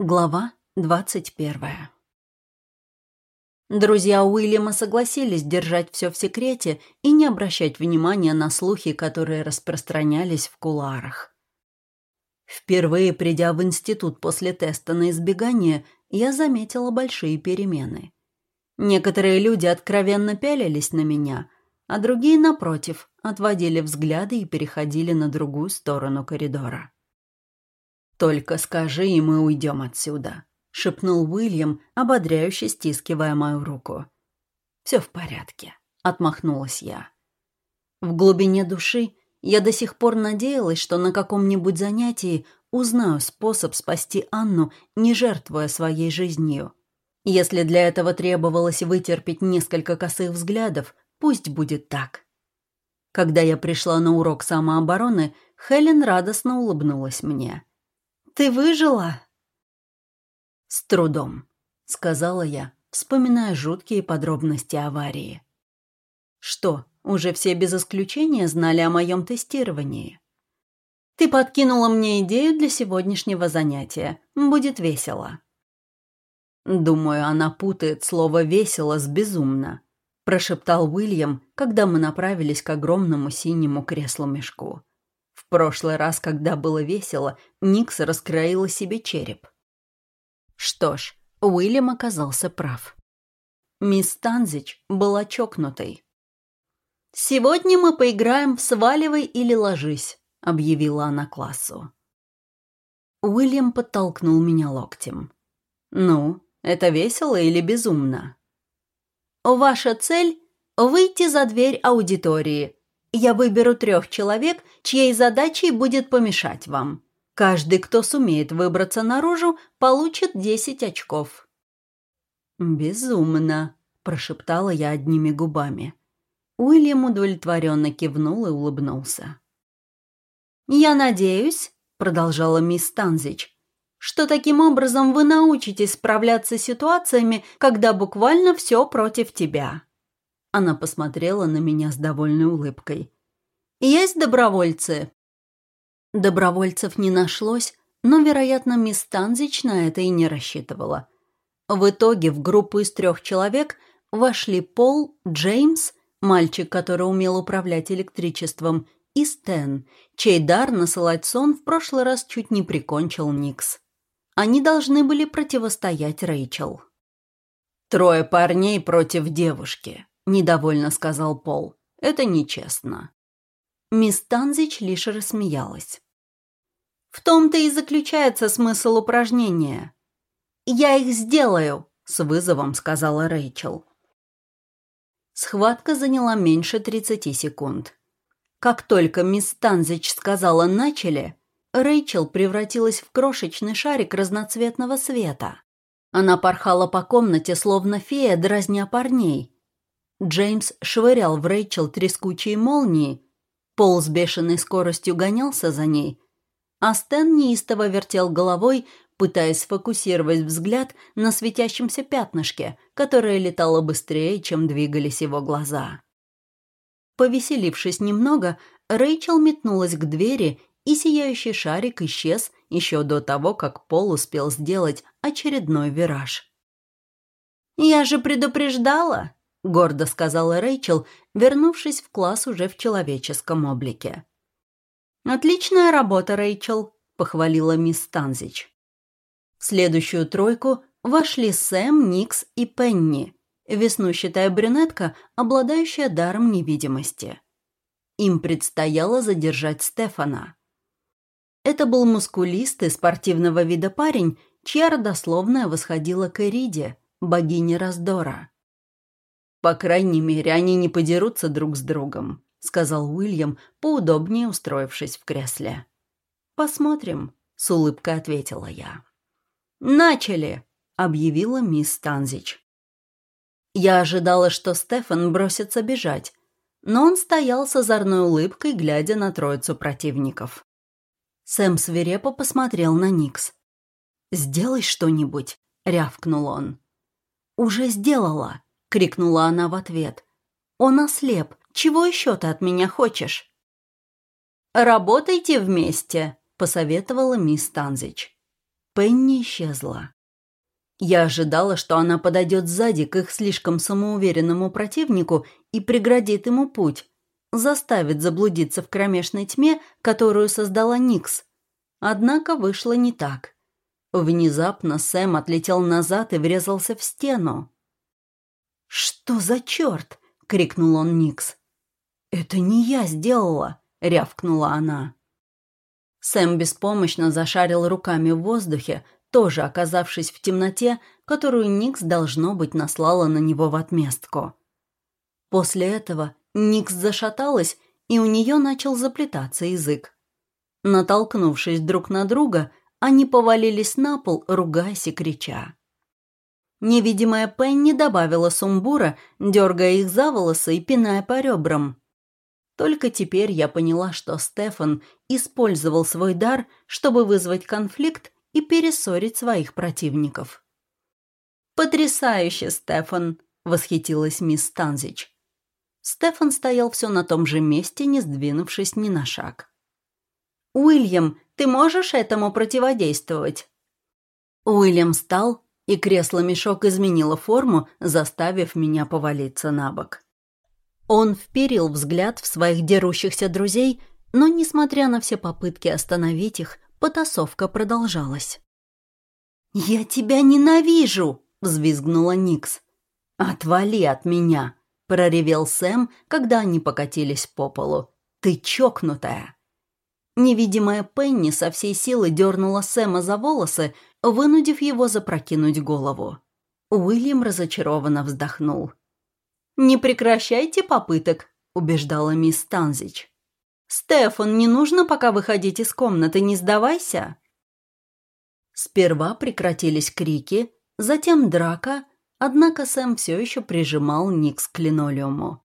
Глава двадцать первая Друзья Уильяма согласились держать все в секрете и не обращать внимания на слухи, которые распространялись в куларах. Впервые придя в институт после теста на избегание, я заметила большие перемены. Некоторые люди откровенно пялились на меня, а другие, напротив, отводили взгляды и переходили на другую сторону коридора. «Только скажи, и мы уйдем отсюда», — шепнул Уильям, ободряюще стискивая мою руку. «Все в порядке», — отмахнулась я. В глубине души я до сих пор надеялась, что на каком-нибудь занятии узнаю способ спасти Анну, не жертвуя своей жизнью. Если для этого требовалось вытерпеть несколько косых взглядов, пусть будет так. Когда я пришла на урок самообороны, Хелен радостно улыбнулась мне. «Ты выжила?» «С трудом», — сказала я, вспоминая жуткие подробности аварии. «Что, уже все без исключения знали о моем тестировании?» «Ты подкинула мне идею для сегодняшнего занятия. Будет весело». «Думаю, она путает слово «весело» с «безумно», — прошептал Уильям, когда мы направились к огромному синему креслу-мешку. Прошлый раз, когда было весело, Никс раскроила себе череп. Что ж, Уильям оказался прав. Мисс Танзич была чокнутой. «Сегодня мы поиграем в «Сваливай или ложись», — объявила она классу. Уильям подтолкнул меня локтем. «Ну, это весело или безумно?» «Ваша цель — выйти за дверь аудитории, я выберу трех человек, чьей задачей будет помешать вам. Каждый, кто сумеет выбраться наружу, получит 10 очков». «Безумно», – прошептала я одними губами. Уильям удовлетворенно кивнул и улыбнулся. «Я надеюсь», – продолжала мисс Танзич, «что таким образом вы научитесь справляться с ситуациями, когда буквально все против тебя». Она посмотрела на меня с довольной улыбкой. «Есть добровольцы?» Добровольцев не нашлось, но, вероятно, мисс Танзич на это и не рассчитывала. В итоге в группу из трех человек вошли Пол, Джеймс, мальчик, который умел управлять электричеством, и Стэн, чей дар насылать сон в прошлый раз чуть не прикончил Никс. Они должны были противостоять Рэйчел. «Трое парней против девушки», — недовольно сказал Пол. «Это нечестно». Мисс Танзич лишь рассмеялась. «В том-то и заключается смысл упражнения. Я их сделаю», — с вызовом сказала Рэйчел. Схватка заняла меньше 30 секунд. Как только мисс Танзич сказала «начали», Рэйчел превратилась в крошечный шарик разноцветного света. Она порхала по комнате, словно фея, дразня парней, Джеймс швырял в Рэйчел трескучие молнии, Пол с бешеной скоростью гонялся за ней, а Стэн неистово вертел головой, пытаясь сфокусировать взгляд на светящемся пятнышке, которое летало быстрее, чем двигались его глаза. Повеселившись немного, Рэйчел метнулась к двери, и сияющий шарик исчез еще до того, как Пол успел сделать очередной вираж. «Я же предупреждала!» — гордо сказала Рэйчел, вернувшись в класс уже в человеческом облике. «Отличная работа, Рэйчел», — похвалила мисс Танзич. В следующую тройку вошли Сэм, Никс и Пенни, веснущатая брюнетка, обладающая даром невидимости. Им предстояло задержать Стефана. Это был мускулистый спортивного вида парень, чья родословная восходила к Эриде, богине раздора. «По крайней мере, они не подерутся друг с другом», — сказал Уильям, поудобнее устроившись в кресле. «Посмотрим», — с улыбкой ответила я. «Начали!» — объявила мисс Танзич. Я ожидала, что Стефан бросится бежать, но он стоял с озорной улыбкой, глядя на троицу противников. Сэм свирепо посмотрел на Никс. «Сделай что-нибудь», — рявкнул он. «Уже сделала», крикнула она в ответ. «Он ослеп. Чего еще ты от меня хочешь?» «Работайте вместе», — посоветовала мисс Танзич. Пенни исчезла. Я ожидала, что она подойдет сзади к их слишком самоуверенному противнику и преградит ему путь, заставит заблудиться в кромешной тьме, которую создала Никс. Однако вышло не так. Внезапно Сэм отлетел назад и врезался в стену. «Что за черт?» — крикнул он Никс. «Это не я сделала!» — рявкнула она. Сэм беспомощно зашарил руками в воздухе, тоже оказавшись в темноте, которую Никс, должно быть, наслала на него в отместку. После этого Никс зашаталась, и у нее начал заплетаться язык. Натолкнувшись друг на друга, они повалились на пол, ругаясь и крича. Невидимая Пенни добавила сумбура, дергая их за волосы и пиная по ребрам. Только теперь я поняла, что Стефан использовал свой дар, чтобы вызвать конфликт и перессорить своих противников. «Потрясающе, Стефан!» — восхитилась мисс Танзич. Стефан стоял все на том же месте, не сдвинувшись ни на шаг. «Уильям, ты можешь этому противодействовать?» Уильям встал, и кресло-мешок изменило форму, заставив меня повалиться на бок. Он вперил взгляд в своих дерущихся друзей, но, несмотря на все попытки остановить их, потасовка продолжалась. «Я тебя ненавижу!» — взвизгнула Никс. «Отвали от меня!» — проревел Сэм, когда они покатились по полу. «Ты чокнутая!» Невидимая Пенни со всей силы дернула Сэма за волосы, вынудив его запрокинуть голову. Уильям разочарованно вздохнул. «Не прекращайте попыток», — убеждала мисс Танзич. «Стефан, не нужно пока выходить из комнаты, не сдавайся». Сперва прекратились крики, затем драка, однако Сэм все еще прижимал Никс к линолеуму.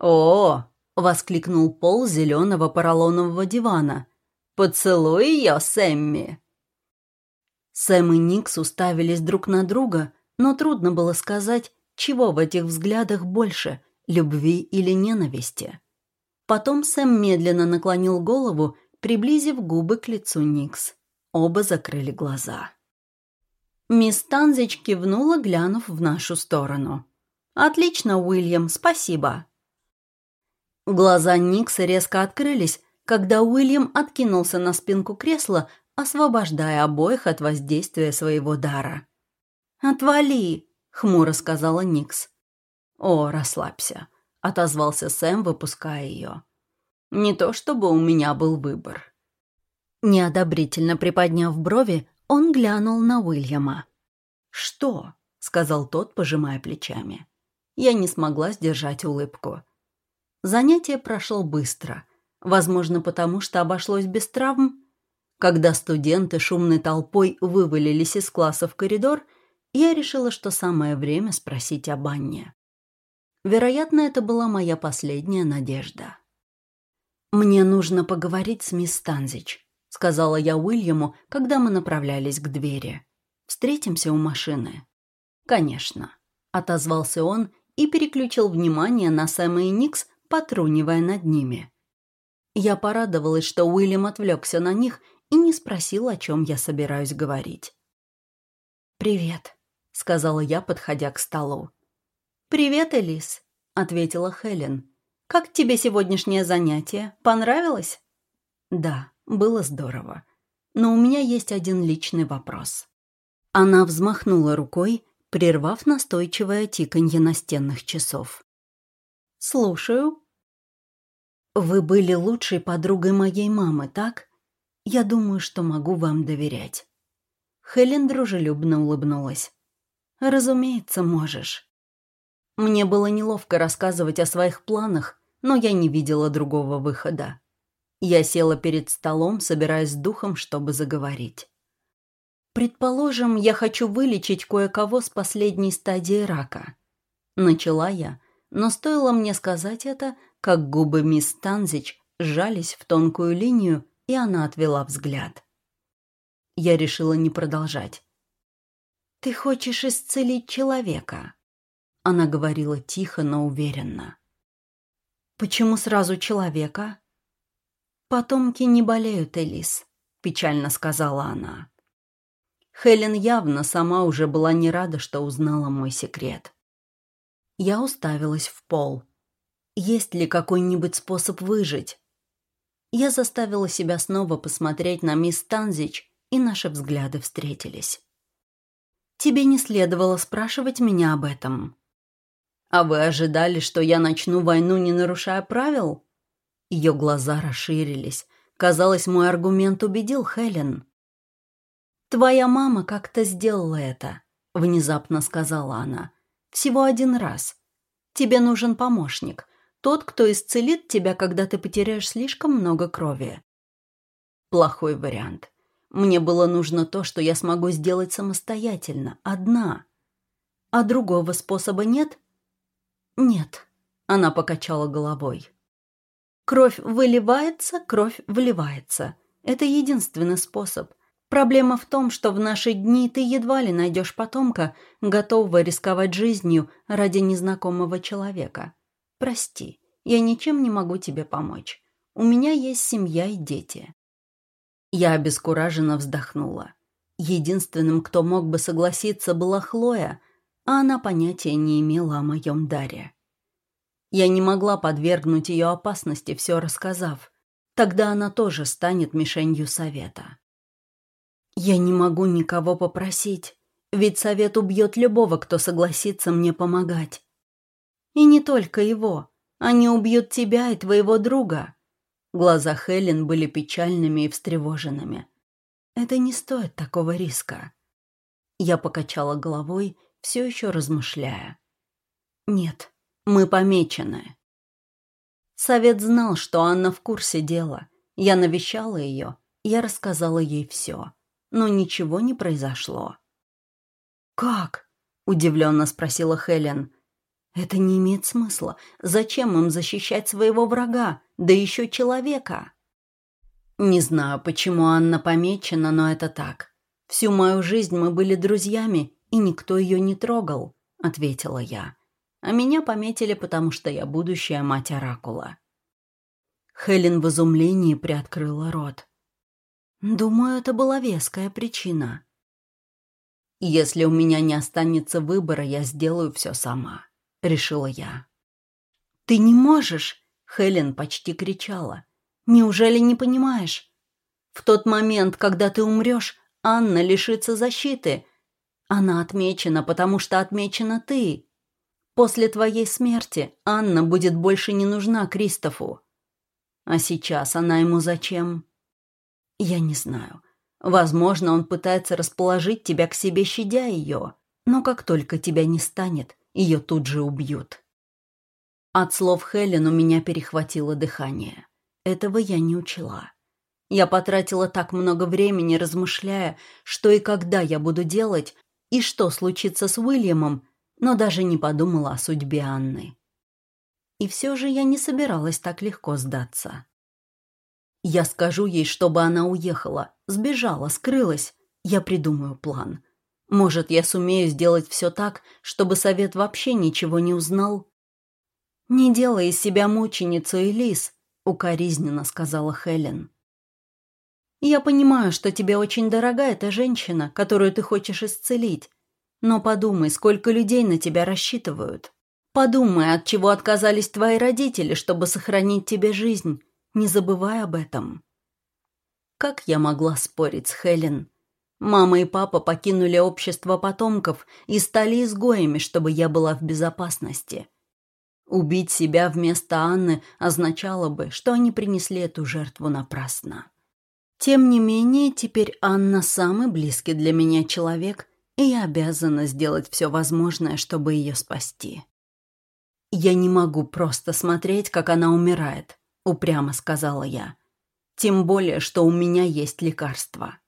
«О!» — воскликнул Пол зеленого поролонового дивана. «Поцелуй ее, Сэмми!» Сэм и Никс уставились друг на друга, но трудно было сказать, чего в этих взглядах больше — любви или ненависти? Потом Сэм медленно наклонил голову, приблизив губы к лицу Никс. Оба закрыли глаза. Мисс Танзич кивнула, глянув в нашу сторону. «Отлично, Уильям, спасибо». Глаза Никса резко открылись, когда Уильям откинулся на спинку кресла, освобождая обоих от воздействия своего дара. «Отвали!» — хмуро сказала Никс. «О, расслабься», — отозвался Сэм, выпуская ее. «Не то чтобы у меня был выбор». Неодобрительно приподняв брови, он глянул на Уильяма. «Что?» — сказал тот, пожимая плечами. Я не смогла сдержать улыбку. Занятие прошло быстро, возможно, потому что обошлось без травм. Когда студенты шумной толпой вывалились из класса в коридор — я решила, что самое время спросить об Анне. Вероятно, это была моя последняя надежда. «Мне нужно поговорить с мисс Танзич», — сказала я Уильяму, когда мы направлялись к двери. «Встретимся у машины». «Конечно», — отозвался он и переключил внимание на Сэма и Никс, потрунивая над ними. Я порадовалась, что Уильям отвлекся на них и не спросил, о чем я собираюсь говорить. «Привет», — сказала я, подходя к столу. «Привет, Элис», — ответила Хелен. «Как тебе сегодняшнее занятие? Понравилось?» «Да, было здорово. Но у меня есть один личный вопрос». Она взмахнула рукой, прервав настойчивое тиканье настенных часов. «Слушаю». «Вы были лучшей подругой моей мамы, так? Я думаю, что могу вам доверять». Хелен дружелюбно улыбнулась. «Разумеется, можешь». Мне было неловко рассказывать о своих планах, но я не видела другого выхода. Я села перед столом, собираясь с духом, чтобы заговорить. «Предположим, я хочу вылечить кое-кого с последней стадии рака». Начала я, но стоило мне сказать это, как губы мисс Танзич сжались в тонкую линию, и она отвела взгляд. Я решила не продолжать. «Ты хочешь исцелить человека?» Она говорила тихо, но уверенно. «Почему сразу человека?» «Потомки не болеют, Элис», — печально сказала она. Хелен явно сама уже была не рада, что узнала мой секрет. Я уставилась в пол. Есть ли какой-нибудь способ выжить? Я заставила себя снова посмотреть на мисс Танзич, и наши взгляды встретились. «Тебе не следовало спрашивать меня об этом». «А вы ожидали, что я начну войну, не нарушая правил?» Ее глаза расширились. Казалось, мой аргумент убедил Хелен. «Твоя мама как-то сделала это», — внезапно сказала она. «Всего один раз. Тебе нужен помощник. Тот, кто исцелит тебя, когда ты потеряешь слишком много крови». Плохой вариант. Мне было нужно то, что я смогу сделать самостоятельно, одна. А другого способа нет? Нет. Она покачала головой. Кровь выливается, кровь вливается. Это единственный способ. Проблема в том, что в наши дни ты едва ли найдешь потомка, готового рисковать жизнью ради незнакомого человека. Прости, я ничем не могу тебе помочь. У меня есть семья и дети. Я обескураженно вздохнула. Единственным, кто мог бы согласиться, была Хлоя, а она понятия не имела о моем даре. Я не могла подвергнуть ее опасности, все рассказав. Тогда она тоже станет мишенью совета. Я не могу никого попросить, ведь совет убьет любого, кто согласится мне помогать. И не только его. Они убьют тебя и твоего друга. Глаза Хелен были печальными и встревоженными. «Это не стоит такого риска». Я покачала головой, все еще размышляя. «Нет, мы помечены». Совет знал, что Анна в курсе дела. Я навещала ее, я рассказала ей все. Но ничего не произошло. «Как?» – удивленно спросила Хелен. Это не имеет смысла. Зачем им защищать своего врага, да еще человека? Не знаю, почему Анна помечена, но это так. Всю мою жизнь мы были друзьями, и никто ее не трогал, ответила я. А меня пометили, потому что я будущая мать Оракула. Хелен в изумлении приоткрыла рот. Думаю, это была веская причина. Если у меня не останется выбора, я сделаю все сама. — решила я. «Ты не можешь!» — Хелен почти кричала. «Неужели не понимаешь? В тот момент, когда ты умрешь, Анна лишится защиты. Она отмечена, потому что отмечена ты. После твоей смерти Анна будет больше не нужна Кристофу. А сейчас она ему зачем? Я не знаю. Возможно, он пытается расположить тебя к себе, щадя ее. Но как только тебя не станет, ее тут же убьют. От слов Хелен у меня перехватило дыхание. Этого я не учла. Я потратила так много времени, размышляя, что и когда я буду делать, и что случится с Уильямом, но даже не подумала о судьбе Анны. И все же я не собиралась так легко сдаться. Я скажу ей, чтобы она уехала, сбежала, скрылась. Я придумаю план. Может, я сумею сделать все так, чтобы совет вообще ничего не узнал? «Не делай из себя мученицу, Элис», — укоризненно сказала Хелен. «Я понимаю, что тебе очень дорога эта женщина, которую ты хочешь исцелить. Но подумай, сколько людей на тебя рассчитывают. Подумай, от чего отказались твои родители, чтобы сохранить тебе жизнь. Не забывай об этом». Как я могла спорить с Хелен? Мама и папа покинули общество потомков и стали изгоями, чтобы я была в безопасности. Убить себя вместо Анны означало бы, что они принесли эту жертву напрасно. Тем не менее, теперь Анна самый близкий для меня человек, и я обязана сделать все возможное, чтобы ее спасти. «Я не могу просто смотреть, как она умирает», — упрямо сказала я. «Тем более, что у меня есть лекарство».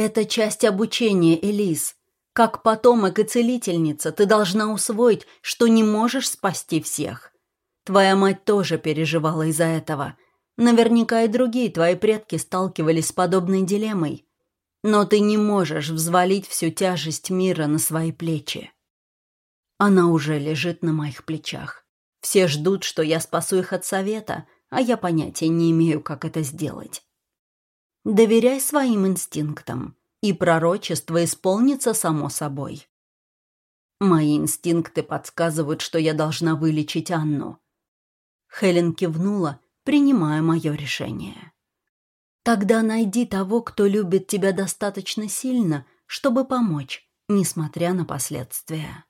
Это часть обучения, Элис. Как потомок и целительница ты должна усвоить, что не можешь спасти всех. Твоя мать тоже переживала из-за этого. Наверняка и другие твои предки сталкивались с подобной дилеммой. Но ты не можешь взвалить всю тяжесть мира на свои плечи. Она уже лежит на моих плечах. Все ждут, что я спасу их от совета, а я понятия не имею, как это сделать. Доверяй своим инстинктам. и пророчество исполнится само собой. Мои инстинкты подсказывают, что я должна вылечить Анну. Хелен кивнула, принимая мое решение. Тогда найди того, кто любит тебя достаточно сильно, чтобы помочь, несмотря на последствия.